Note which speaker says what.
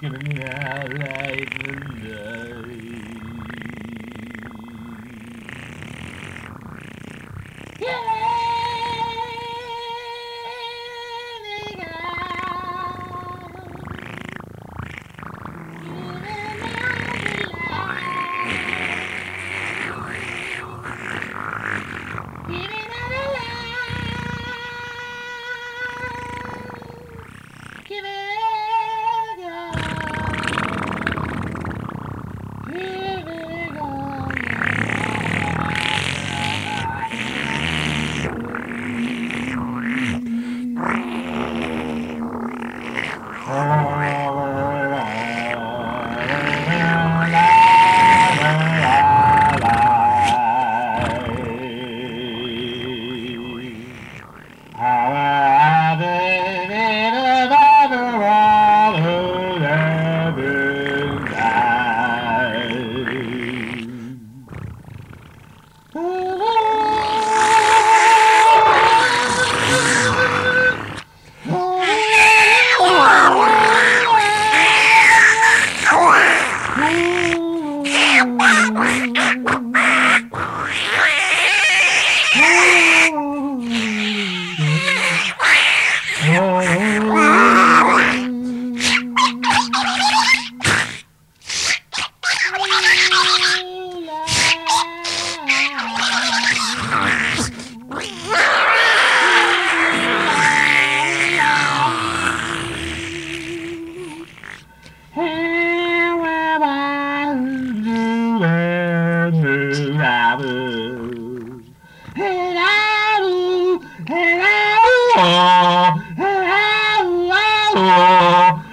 Speaker 1: giving me out life and life. Oh. Oh.